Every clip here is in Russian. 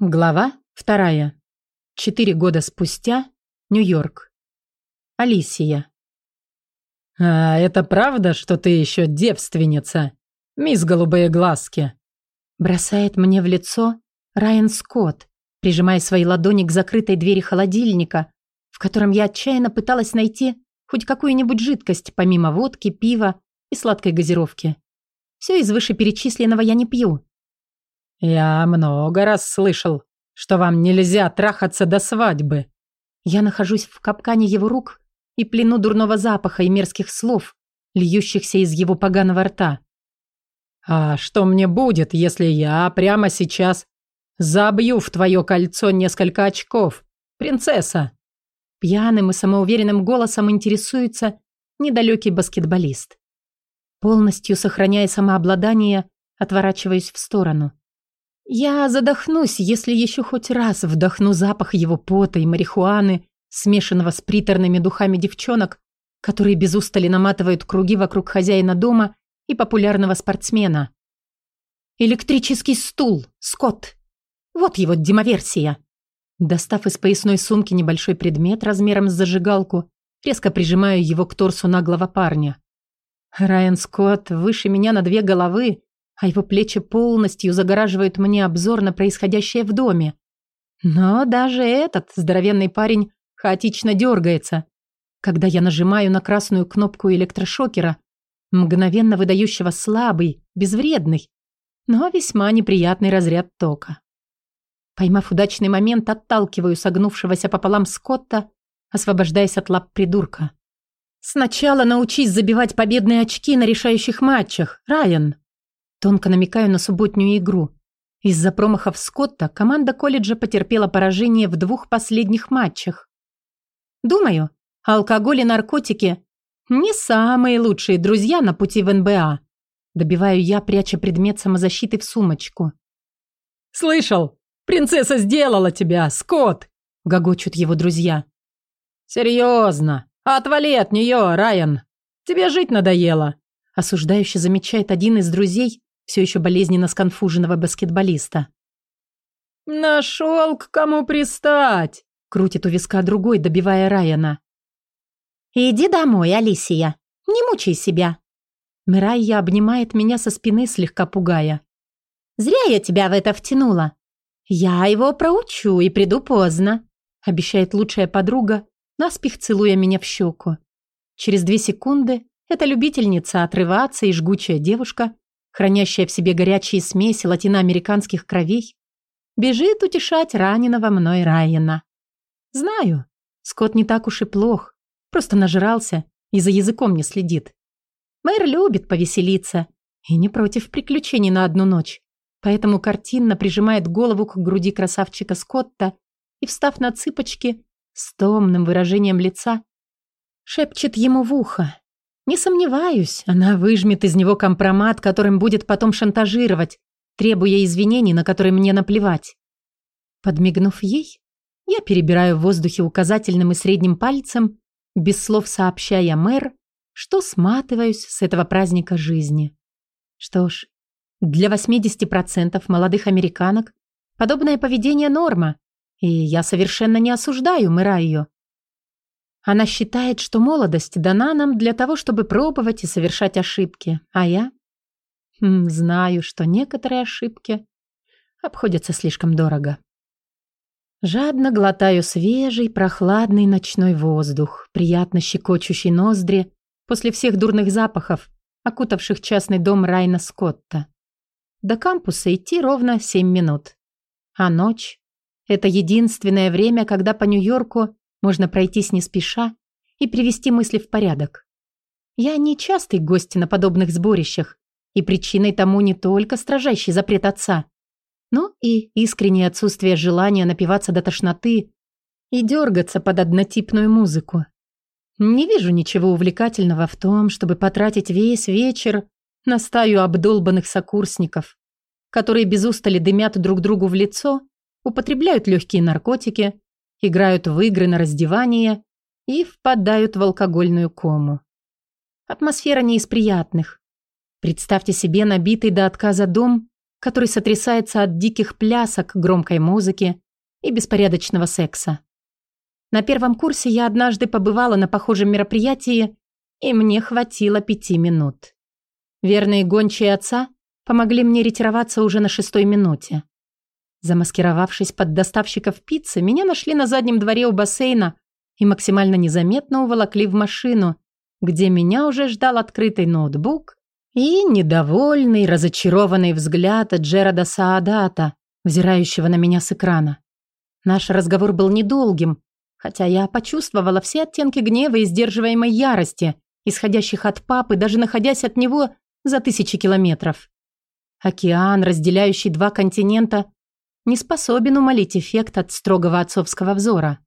Глава вторая. Четыре года спустя. Нью-Йорк. Алисия. «А это правда, что ты еще девственница, мисс Голубые Глазки?» Бросает мне в лицо Райан Скотт, прижимая свои ладони к закрытой двери холодильника, в котором я отчаянно пыталась найти хоть какую-нибудь жидкость, помимо водки, пива и сладкой газировки. Все из вышеперечисленного я не пью, «Я много раз слышал, что вам нельзя трахаться до свадьбы». Я нахожусь в капкане его рук и плену дурного запаха и мерзких слов, льющихся из его поганого рта. «А что мне будет, если я прямо сейчас забью в твое кольцо несколько очков, принцесса?» Пьяным и самоуверенным голосом интересуется недалекий баскетболист. Полностью сохраняя самообладание, отворачиваюсь в сторону. Я задохнусь, если еще хоть раз вдохну запах его пота и марихуаны, смешанного с приторными духами девчонок, которые без устали наматывают круги вокруг хозяина дома и популярного спортсмена. Электрический стул, Скотт. Вот его демоверсия. Достав из поясной сумки небольшой предмет размером с зажигалку, резко прижимаю его к торсу наглого парня. Райан Скотт выше меня на две головы, а его плечи полностью загораживают мне обзор на происходящее в доме. Но даже этот здоровенный парень хаотично дергается, когда я нажимаю на красную кнопку электрошокера, мгновенно выдающего слабый, безвредный, но весьма неприятный разряд тока. Поймав удачный момент, отталкиваю согнувшегося пополам Скотта, освобождаясь от лап придурка. «Сначала научись забивать победные очки на решающих матчах, Райан!» Тонко намекаю на субботнюю игру. Из-за промахов Скотта команда колледжа потерпела поражение в двух последних матчах. Думаю, алкоголь и наркотики – не самые лучшие друзья на пути в НБА. Добиваю я, пряча предмет самозащиты в сумочку. «Слышал? Принцесса сделала тебя, Скотт!» – гогочут его друзья. «Серьезно? Отвали от нее, Райан! Тебе жить надоело!» Осуждающе замечает один из друзей, все еще болезненно сконфуженного баскетболиста. «Нашел к кому пристать!» — крутит у виска другой, добивая Райана. «Иди домой, Алисия. Не мучай себя». Мирайя обнимает меня со спины, слегка пугая. «Зря я тебя в это втянула. Я его проучу и приду поздно», — обещает лучшая подруга, наспех целуя меня в щеку. Через две секунды эта любительница отрываться и жгучая девушка хранящая в себе горячие смеси латиноамериканских кровей, бежит утешать раненого мной Райана. Знаю, Скотт не так уж и плох, просто нажрался и за языком не следит. Мэр любит повеселиться и не против приключений на одну ночь, поэтому картинно прижимает голову к груди красавчика Скотта и, встав на цыпочки, с томным выражением лица, шепчет ему в ухо. Не сомневаюсь, она выжмет из него компромат, которым будет потом шантажировать, требуя извинений, на которые мне наплевать. Подмигнув ей, я перебираю в воздухе указательным и средним пальцем, без слов сообщая мэр, что сматываюсь с этого праздника жизни. Что ж, для 80% молодых американок подобное поведение норма, и я совершенно не осуждаю мэра ее. Она считает, что молодость дана нам для того, чтобы пробовать и совершать ошибки. А я? Хм, знаю, что некоторые ошибки обходятся слишком дорого. Жадно глотаю свежий, прохладный ночной воздух, приятно щекочущий ноздри после всех дурных запахов, окутавших частный дом Райна Скотта. До кампуса идти ровно семь минут. А ночь — это единственное время, когда по Нью-Йорку можно пройтись не спеша и привести мысли в порядок. Я не частый гость на подобных сборищах, и причиной тому не только строжайший запрет отца, но и искреннее отсутствие желания напиваться до тошноты и дергаться под однотипную музыку. Не вижу ничего увлекательного в том, чтобы потратить весь вечер на стаю обдолбанных сокурсников, которые без устали дымят друг другу в лицо, употребляют легкие наркотики играют в игры на раздевание и впадают в алкогольную кому. Атмосфера не из приятных. Представьте себе набитый до отказа дом, который сотрясается от диких плясок, громкой музыки и беспорядочного секса. На первом курсе я однажды побывала на похожем мероприятии, и мне хватило пяти минут. Верные гончие отца помогли мне ретироваться уже на шестой минуте. Замаскировавшись под доставщиков пиццы, меня нашли на заднем дворе у бассейна и максимально незаметно уволокли в машину, где меня уже ждал открытый ноутбук и недовольный, разочарованный взгляд Джерода Саадата, взирающего на меня с экрана. Наш разговор был недолгим, хотя я почувствовала все оттенки гнева и сдерживаемой ярости, исходящих от папы, даже находясь от него за тысячи километров. Океан, разделяющий два континента, не способен умолить эффект от строгого отцовского взора.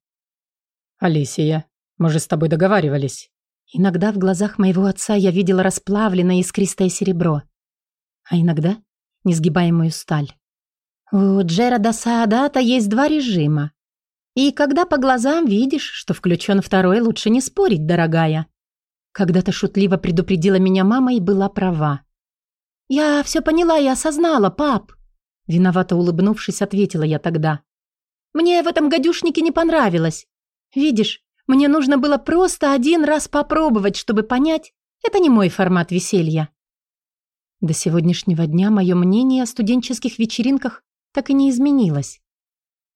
«Алисия, мы же с тобой договаривались». Иногда в глазах моего отца я видела расплавленное искристое серебро, а иногда несгибаемую сталь. У Джерода Саадата есть два режима. И когда по глазам видишь, что включен второй, лучше не спорить, дорогая. Когда-то шутливо предупредила меня мама и была права. «Я все поняла и осознала, пап!» Виновато улыбнувшись, ответила я тогда. «Мне в этом гадюшнике не понравилось. Видишь, мне нужно было просто один раз попробовать, чтобы понять, это не мой формат веселья». До сегодняшнего дня мое мнение о студенческих вечеринках так и не изменилось.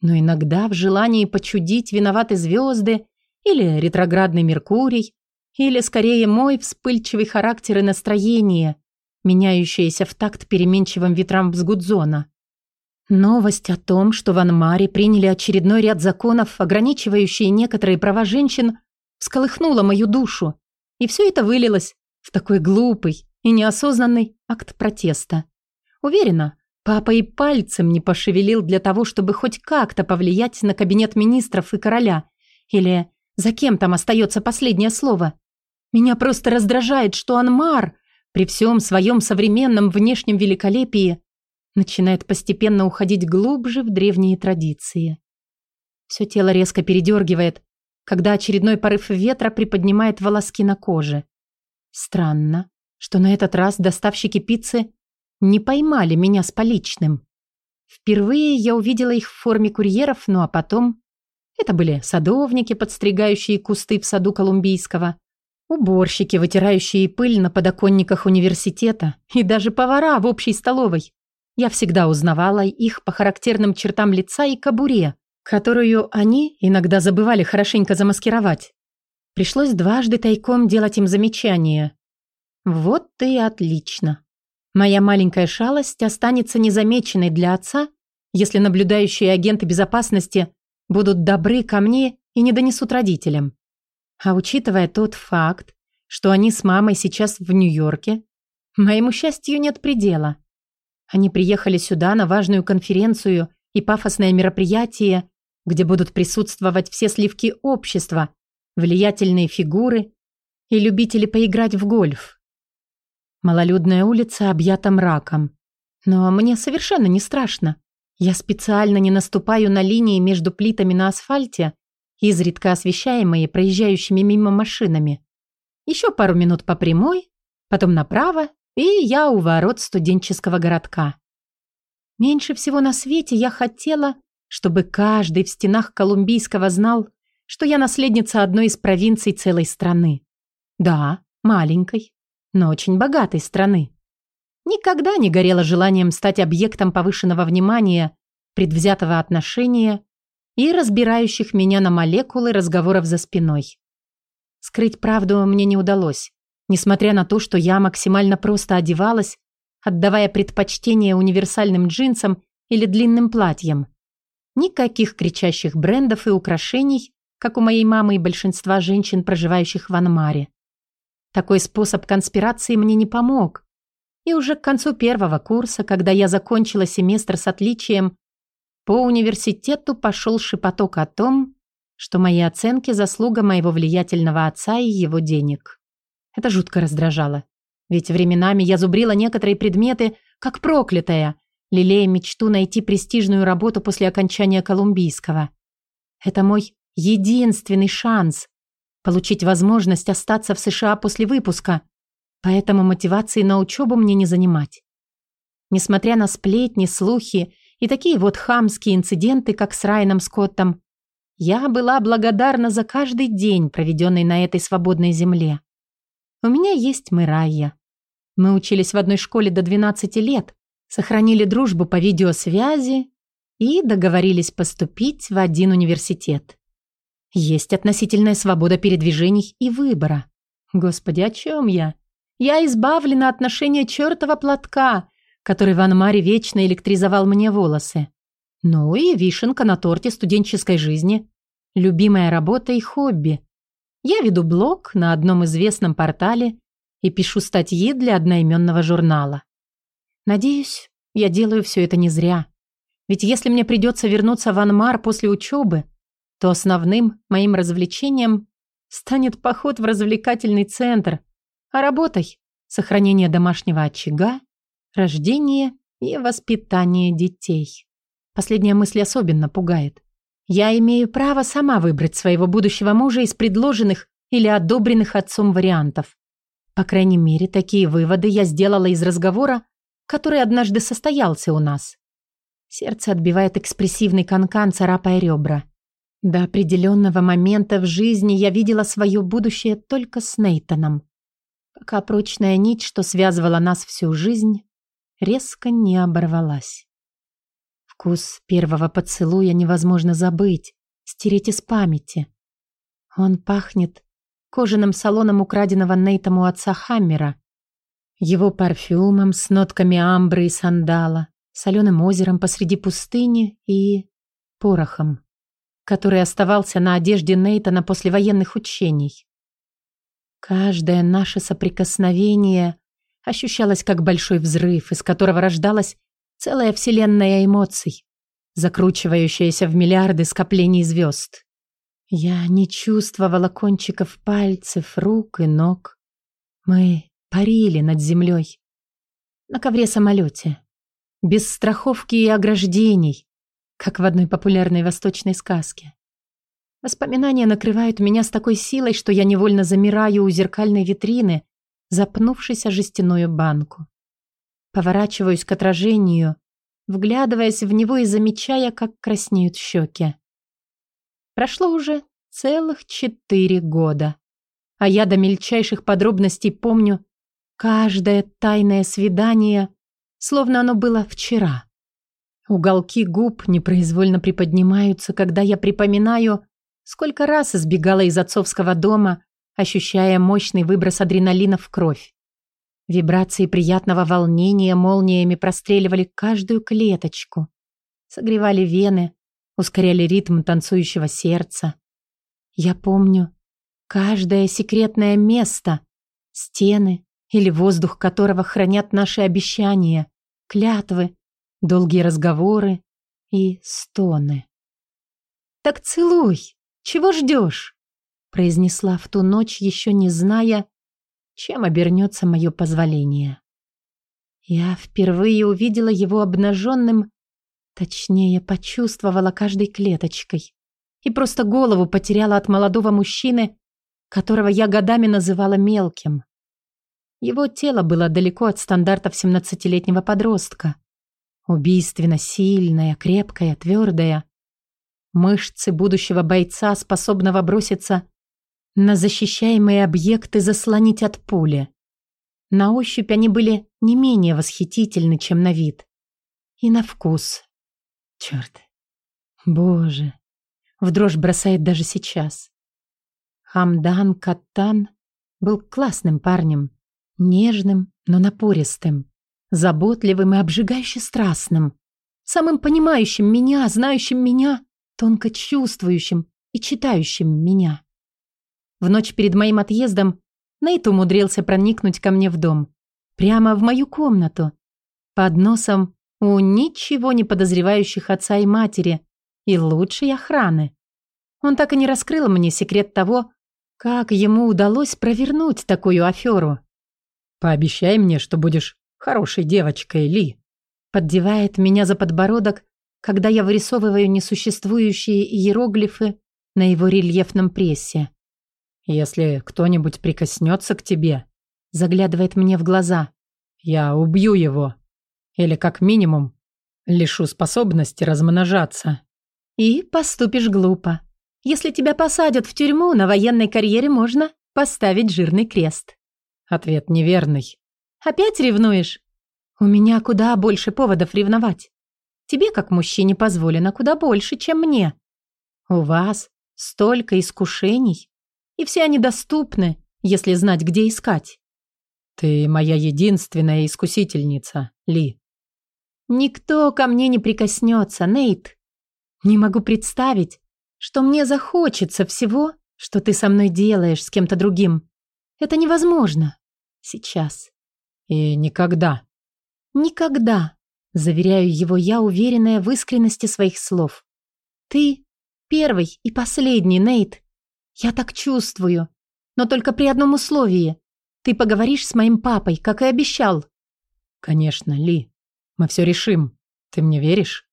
Но иногда в желании почудить виноваты звезды или ретроградный Меркурий, или скорее мой вспыльчивый характер и настроение, меняющееся в такт переменчивым ветрам Взгудзона. Новость о том, что в Анмаре приняли очередной ряд законов, ограничивающие некоторые права женщин, всколыхнула мою душу, и все это вылилось в такой глупый и неосознанный акт протеста. Уверена, папа и пальцем не пошевелил для того, чтобы хоть как-то повлиять на кабинет министров и короля, или за кем там остается последнее слово. Меня просто раздражает, что Анмар, при всем своем современном внешнем великолепии, начинает постепенно уходить глубже в древние традиции. Все тело резко передергивает, когда очередной порыв ветра приподнимает волоски на коже. Странно, что на этот раз доставщики пиццы не поймали меня с поличным. Впервые я увидела их в форме курьеров, ну а потом... Это были садовники, подстригающие кусты в саду Колумбийского, уборщики, вытирающие пыль на подоконниках университета и даже повара в общей столовой. Я всегда узнавала их по характерным чертам лица и кобуре, которую они иногда забывали хорошенько замаскировать. Пришлось дважды тайком делать им замечания. Вот и отлично. Моя маленькая шалость останется незамеченной для отца, если наблюдающие агенты безопасности будут добры ко мне и не донесут родителям. А учитывая тот факт, что они с мамой сейчас в Нью-Йорке, моему счастью нет предела. Они приехали сюда на важную конференцию и пафосное мероприятие, где будут присутствовать все сливки общества, влиятельные фигуры и любители поиграть в гольф. Малолюдная улица объята мраком. Но мне совершенно не страшно. Я специально не наступаю на линии между плитами на асфальте, изредка освещаемые проезжающими мимо машинами. Еще пару минут по прямой, потом направо и я у ворот студенческого городка. Меньше всего на свете я хотела, чтобы каждый в стенах Колумбийского знал, что я наследница одной из провинций целой страны. Да, маленькой, но очень богатой страны. Никогда не горела желанием стать объектом повышенного внимания, предвзятого отношения и разбирающих меня на молекулы разговоров за спиной. Скрыть правду мне не удалось несмотря на то, что я максимально просто одевалась, отдавая предпочтение универсальным джинсам или длинным платьям. Никаких кричащих брендов и украшений, как у моей мамы и большинства женщин, проживающих в Анмаре. Такой способ конспирации мне не помог. И уже к концу первого курса, когда я закончила семестр с отличием, по университету пошел шепоток о том, что мои оценки – заслуга моего влиятельного отца и его денег. Это жутко раздражало. Ведь временами я зубрила некоторые предметы, как проклятая, лелея мечту найти престижную работу после окончания колумбийского. Это мой единственный шанс получить возможность остаться в США после выпуска, поэтому мотивации на учебу мне не занимать. Несмотря на сплетни, слухи и такие вот хамские инциденты, как с Райаном Скоттом, я была благодарна за каждый день, проведенный на этой свободной земле. У меня есть Мэрайя. Мы учились в одной школе до 12 лет, сохранили дружбу по видеосвязи и договорились поступить в один университет. Есть относительная свобода передвижений и выбора. Господи, о чем я? Я избавлена от ношения чертова платка, который в Анмаре вечно электризовал мне волосы. Ну и вишенка на торте студенческой жизни. Любимая работа и хобби. Я веду блог на одном известном портале и пишу статьи для одноименного журнала. Надеюсь, я делаю все это не зря. Ведь если мне придется вернуться в Анмар после учебы, то основным моим развлечением станет поход в развлекательный центр, а работой – сохранение домашнего очага рождение и воспитание детей. Последняя мысль особенно пугает. Я имею право сама выбрать своего будущего мужа из предложенных или одобренных отцом вариантов. По крайней мере, такие выводы я сделала из разговора, который однажды состоялся у нас. Сердце отбивает экспрессивный канкан, царапая ребра. До определенного момента в жизни я видела свое будущее только с Нейтаном. Пока прочная нить, что связывала нас всю жизнь, резко не оборвалась. Вкус первого поцелуя невозможно забыть, стереть из памяти. Он пахнет кожаным салоном украденного Нейтом у отца Хаммера, его парфюмом с нотками амбры и сандала, соленым озером посреди пустыни и порохом, который оставался на одежде Нейтана после военных учений. Каждое наше соприкосновение ощущалось как большой взрыв, из которого рождалась целая вселенная эмоций, закручивающаяся в миллиарды скоплений звезд. Я не чувствовала кончиков пальцев, рук и ног. Мы парили над землей. На ковре-самолете. Без страховки и ограждений, как в одной популярной восточной сказке. Воспоминания накрывают меня с такой силой, что я невольно замираю у зеркальной витрины, запнувшись о жестяную банку. Поворачиваюсь к отражению, вглядываясь в него и замечая, как краснеют щеки. Прошло уже целых четыре года, а я до мельчайших подробностей помню каждое тайное свидание, словно оно было вчера. Уголки губ непроизвольно приподнимаются, когда я припоминаю, сколько раз избегала из отцовского дома, ощущая мощный выброс адреналина в кровь. Вибрации приятного волнения молниями простреливали каждую клеточку, согревали вены, ускоряли ритм танцующего сердца. Я помню каждое секретное место, стены или воздух которого хранят наши обещания, клятвы, долгие разговоры и стоны. «Так целуй! Чего ждешь?» произнесла в ту ночь, еще не зная, чем обернется мое позволение. Я впервые увидела его обнаженным, точнее, почувствовала каждой клеточкой и просто голову потеряла от молодого мужчины, которого я годами называла мелким. Его тело было далеко от стандартов семнадцатилетнего подростка. Убийственно сильное, крепкое, твердое. Мышцы будущего бойца, способного броситься на защищаемые объекты заслонить от пули. На ощупь они были не менее восхитительны, чем на вид. И на вкус. Черт. Боже. В дрожь бросает даже сейчас. Хамдан Каттан был классным парнем. Нежным, но напористым. Заботливым и обжигающе страстным. Самым понимающим меня, знающим меня, тонко чувствующим и читающим меня. В ночь перед моим отъездом Нейт умудрился проникнуть ко мне в дом. Прямо в мою комнату. Под носом у ничего не подозревающих отца и матери и лучшей охраны. Он так и не раскрыл мне секрет того, как ему удалось провернуть такую аферу. «Пообещай мне, что будешь хорошей девочкой, Ли», поддевает меня за подбородок, когда я вырисовываю несуществующие иероглифы на его рельефном прессе. Если кто-нибудь прикоснется к тебе, заглядывает мне в глаза. Я убью его. Или, как минимум, лишу способности размножаться. И поступишь глупо. Если тебя посадят в тюрьму, на военной карьере можно поставить жирный крест. Ответ неверный. Опять ревнуешь? У меня куда больше поводов ревновать. Тебе, как мужчине, позволено куда больше, чем мне. У вас столько искушений, и все они доступны, если знать, где искать. Ты моя единственная искусительница, Ли. Никто ко мне не прикоснется, Нейт. Не могу представить, что мне захочется всего, что ты со мной делаешь с кем-то другим. Это невозможно. Сейчас. И никогда. Никогда, заверяю его я, уверенная в искренности своих слов. Ты первый и последний, Нейт. Я так чувствую. Но только при одном условии. Ты поговоришь с моим папой, как и обещал. Конечно, Ли. Мы все решим. Ты мне веришь?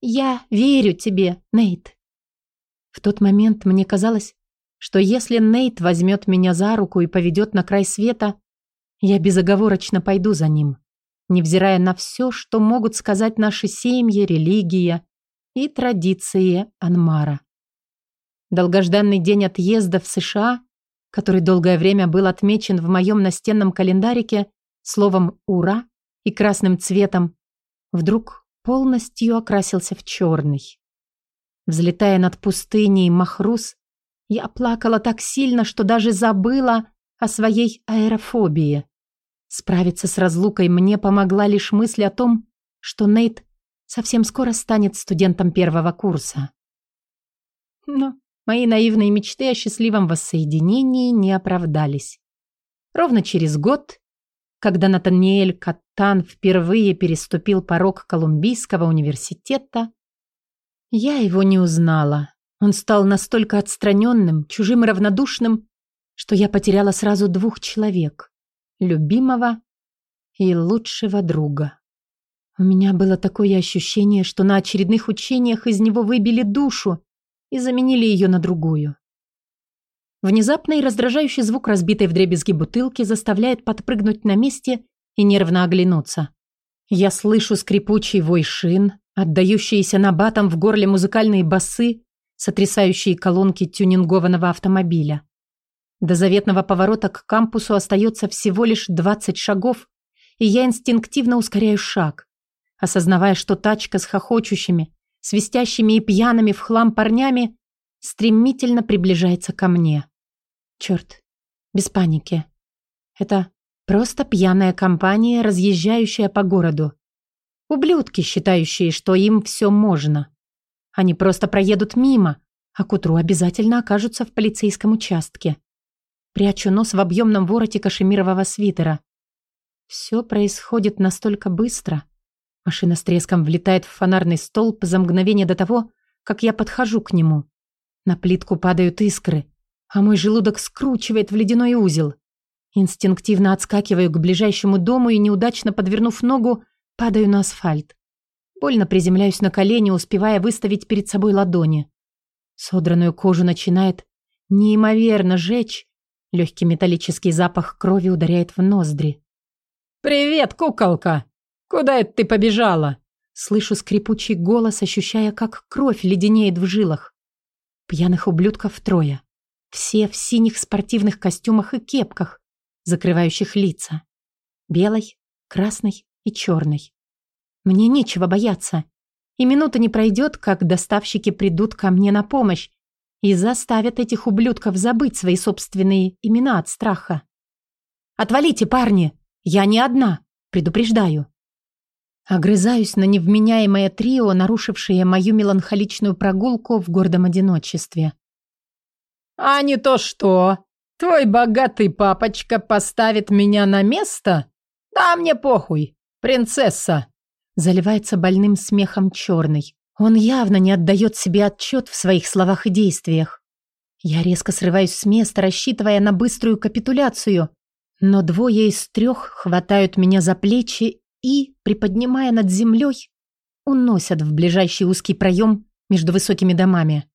Я верю тебе, Нейт. В тот момент мне казалось, что если Нейт возьмет меня за руку и поведет на край света, я безоговорочно пойду за ним, невзирая на все, что могут сказать наши семьи, религия и традиции Анмара. Долгожданный день отъезда в США, который долгое время был отмечен в моем настенном календарике словом «Ура» и красным цветом, вдруг полностью окрасился в черный. Взлетая над пустыней Махрус, я плакала так сильно, что даже забыла о своей аэрофобии. Справиться с разлукой мне помогла лишь мысль о том, что Нейт совсем скоро станет студентом первого курса. Но мои наивные мечты о счастливом воссоединении не оправдались. Ровно через год, когда Натаниэль Каттан впервые переступил порог Колумбийского университета, я его не узнала. Он стал настолько отстраненным, чужим и равнодушным, что я потеряла сразу двух человек – любимого и лучшего друга. У меня было такое ощущение, что на очередных учениях из него выбили душу и заменили ее на другую. Внезапный раздражающий звук разбитой вдребезги бутылки заставляет подпрыгнуть на месте и нервно оглянуться. Я слышу скрипучий вой шин, отдающиеся набатом в горле музыкальные басы, сотрясающие колонки тюнингованного автомобиля. До заветного поворота к кампусу остается всего лишь 20 шагов, и я инстинктивно ускоряю шаг, осознавая, что тачка с хохочущими, свистящими и пьяными в хлам парнями стремительно приближается ко мне. Черт, без паники. Это просто пьяная компания, разъезжающая по городу. Ублюдки, считающие, что им все можно. Они просто проедут мимо, а к утру обязательно окажутся в полицейском участке. Прячу нос в объемном вороте кашемирового свитера. Все происходит настолько быстро. Машина с треском влетает в фонарный столб за мгновение до того, как я подхожу к нему. На плитку падают искры, а мой желудок скручивает в ледяной узел. Инстинктивно отскакиваю к ближайшему дому и, неудачно подвернув ногу, Падаю на асфальт. Больно приземляюсь на колени, успевая выставить перед собой ладони. Содранную кожу начинает неимоверно жечь. Легкий металлический запах крови ударяет в ноздри. «Привет, куколка! Куда это ты побежала?» Слышу скрипучий голос, ощущая, как кровь леденеет в жилах. Пьяных ублюдков трое. Все в синих спортивных костюмах и кепках, закрывающих лица. Белой, красной и черной. Мне нечего бояться. И минута не пройдет, как доставщики придут ко мне на помощь и заставят этих ублюдков забыть свои собственные имена от страха. «Отвалите, парни! Я не одна! Предупреждаю!» Огрызаюсь на невменяемое трио, нарушившее мою меланхоличную прогулку в гордом одиночестве. «А не то что! Твой богатый папочка поставит меня на место? Да мне похуй! «Принцесса!» Заливается больным смехом черный. Он явно не отдает себе отчет в своих словах и действиях. Я резко срываюсь с места, рассчитывая на быструю капитуляцию, но двое из трех хватают меня за плечи и, приподнимая над землей, уносят в ближайший узкий проем между высокими домами.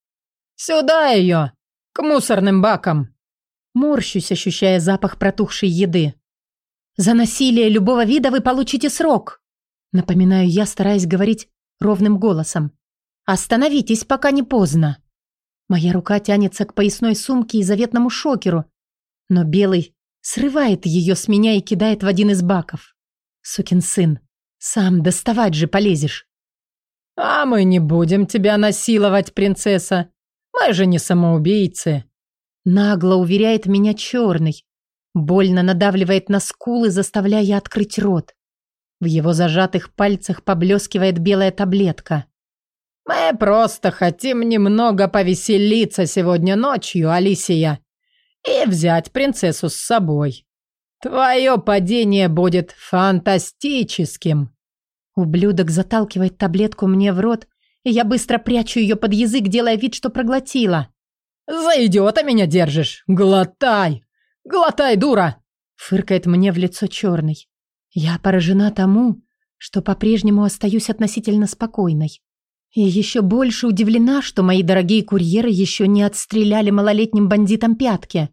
«Сюда ее! К мусорным бакам!» Морщусь, ощущая запах протухшей еды. За насилие любого вида вы получите срок. Напоминаю я, стараясь говорить ровным голосом. «Остановитесь, пока не поздно!» Моя рука тянется к поясной сумке и заветному шокеру, но Белый срывает ее с меня и кидает в один из баков. Сукин сын, сам доставать же полезешь. «А мы не будем тебя насиловать, принцесса. Мы же не самоубийцы». Нагло уверяет меня черный. Больно надавливает на скулы, заставляя открыть рот. В его зажатых пальцах поблескивает белая таблетка. «Мы просто хотим немного повеселиться сегодня ночью, Алисия, и взять принцессу с собой. Твое падение будет фантастическим». Ублюдок заталкивает таблетку мне в рот, и я быстро прячу ее под язык, делая вид, что проглотила. «За идиота меня держишь! Глотай! Глотай, дура!» Фыркает мне в лицо черный. Я поражена тому, что по-прежнему остаюсь относительно спокойной. И еще больше удивлена, что мои дорогие курьеры еще не отстреляли малолетним бандитам пятки.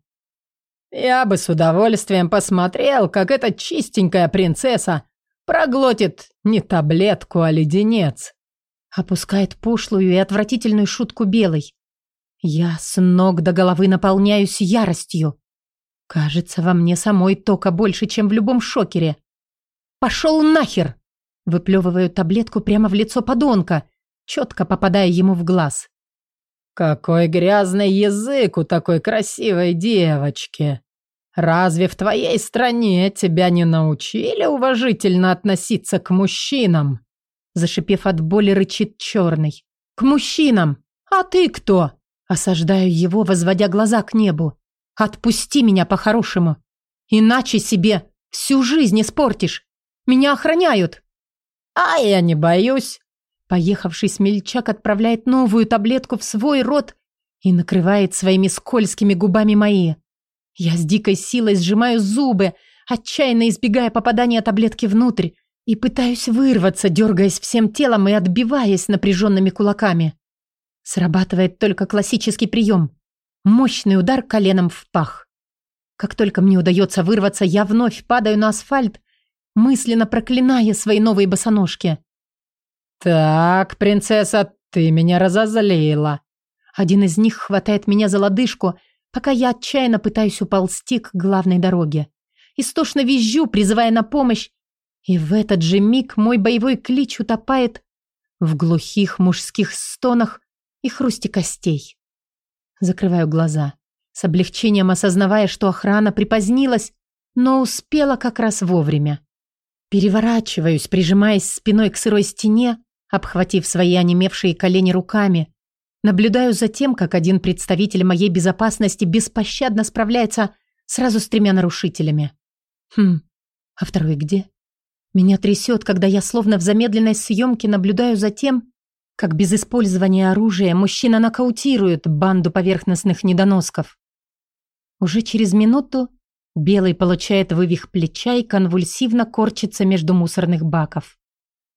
«Я бы с удовольствием посмотрел, как эта чистенькая принцесса проглотит не таблетку, а леденец». Опускает пошлую и отвратительную шутку белой. Я с ног до головы наполняюсь яростью. Кажется, во мне самой тока больше, чем в любом шокере. «Пошел нахер!» Выплевываю таблетку прямо в лицо подонка, четко попадая ему в глаз. «Какой грязный язык у такой красивой девочки! Разве в твоей стране тебя не научили уважительно относиться к мужчинам?» Зашипев от боли, рычит черный. «К мужчинам! А ты кто?» Осаждаю его, возводя глаза к небу. «Отпусти меня по-хорошему, иначе себе всю жизнь испортишь. Меня охраняют!» «А я не боюсь!» Поехавший смельчак отправляет новую таблетку в свой рот и накрывает своими скользкими губами мои. Я с дикой силой сжимаю зубы, отчаянно избегая попадания таблетки внутрь, и пытаюсь вырваться, дергаясь всем телом и отбиваясь напряженными кулаками. Срабатывает только классический прием. Мощный удар коленом в пах. Как только мне удается вырваться, я вновь падаю на асфальт мысленно проклиная свои новые босоножки. «Так, принцесса, ты меня разозлила». Один из них хватает меня за лодыжку, пока я отчаянно пытаюсь уползти к главной дороге. Истошно визжу, призывая на помощь, и в этот же миг мой боевой клич утопает в глухих мужских стонах и хрусте костей. Закрываю глаза, с облегчением осознавая, что охрана припозднилась, но успела как раз вовремя. Переворачиваюсь, прижимаясь спиной к сырой стене, обхватив свои онемевшие колени руками. Наблюдаю за тем, как один представитель моей безопасности беспощадно справляется сразу с тремя нарушителями. Хм, а второй где? Меня трясет, когда я словно в замедленной съемке наблюдаю за тем, как без использования оружия мужчина нокаутирует банду поверхностных недоносков. Уже через минуту Белый получает вывих плеча и конвульсивно корчится между мусорных баков.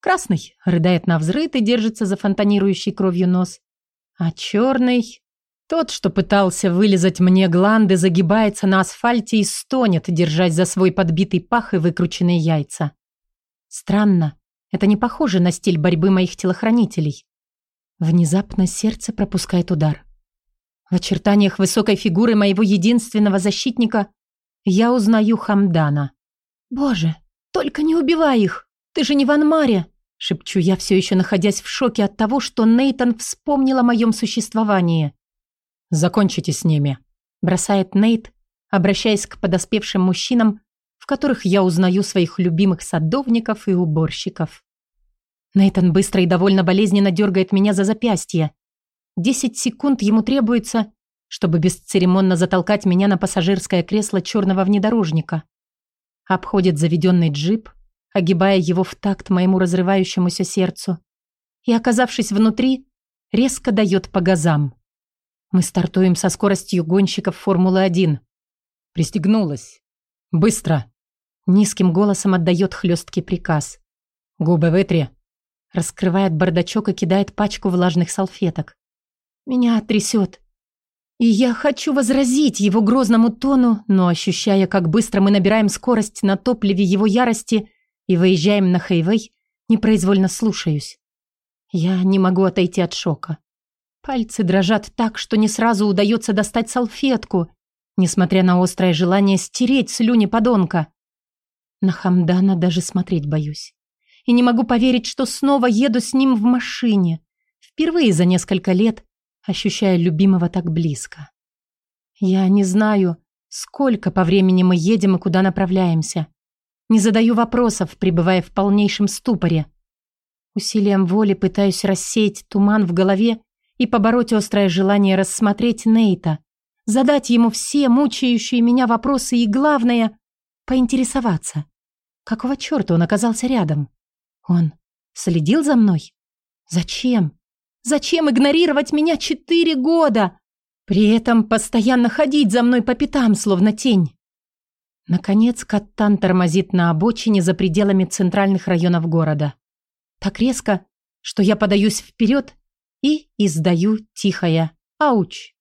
Красный рыдает на взрыт и держится за фонтанирующий кровью нос. А черный... Тот, что пытался вылезать мне гланды, загибается на асфальте и стонет, держась за свой подбитый пах и выкрученные яйца. Странно, это не похоже на стиль борьбы моих телохранителей. Внезапно сердце пропускает удар. В очертаниях высокой фигуры моего единственного защитника я узнаю Хамдана. «Боже, только не убивай их! Ты же не в Анмаре!» Шепчу я, все еще находясь в шоке от того, что Нейтон вспомнил о моем существовании. «Закончите с ними», – бросает Нейт, обращаясь к подоспевшим мужчинам, в которых я узнаю своих любимых садовников и уборщиков. Нейтон быстро и довольно болезненно дергает меня за запястье. Десять секунд ему требуется, чтобы бесцеремонно затолкать меня на пассажирское кресло черного внедорожника. Обходит заведенный джип, огибая его в такт моему разрывающемуся сердцу, и, оказавшись внутри, резко дает по газам. Мы стартуем со скоростью гонщиков Формулы-1. Пристегнулась. Быстро. Низким голосом отдает хлесткий приказ. Губы вытри. Раскрывает бардачок и кидает пачку влажных салфеток. Меня трясет. И я хочу возразить его грозному тону, но ощущая, как быстро мы набираем скорость на топливе его ярости и выезжаем на хайвей, Непроизвольно слушаюсь. Я не могу отойти от шока. Пальцы дрожат так, что не сразу удается достать салфетку, несмотря на острое желание стереть слюни подонка. На Хамдана даже смотреть боюсь. И не могу поверить, что снова еду с ним в машине. Впервые за несколько лет ощущая любимого так близко. Я не знаю, сколько по времени мы едем и куда направляемся. Не задаю вопросов, пребывая в полнейшем ступоре. Усилием воли пытаюсь рассеять туман в голове и побороть острое желание рассмотреть Нейта, задать ему все мучающие меня вопросы и, главное, поинтересоваться. Какого черта он оказался рядом? Он следил за мной? Зачем? Зачем игнорировать меня четыре года? При этом постоянно ходить за мной по пятам, словно тень. Наконец, Каттан тормозит на обочине за пределами центральных районов города. Так резко, что я подаюсь вперед и издаю тихое «Ауч!».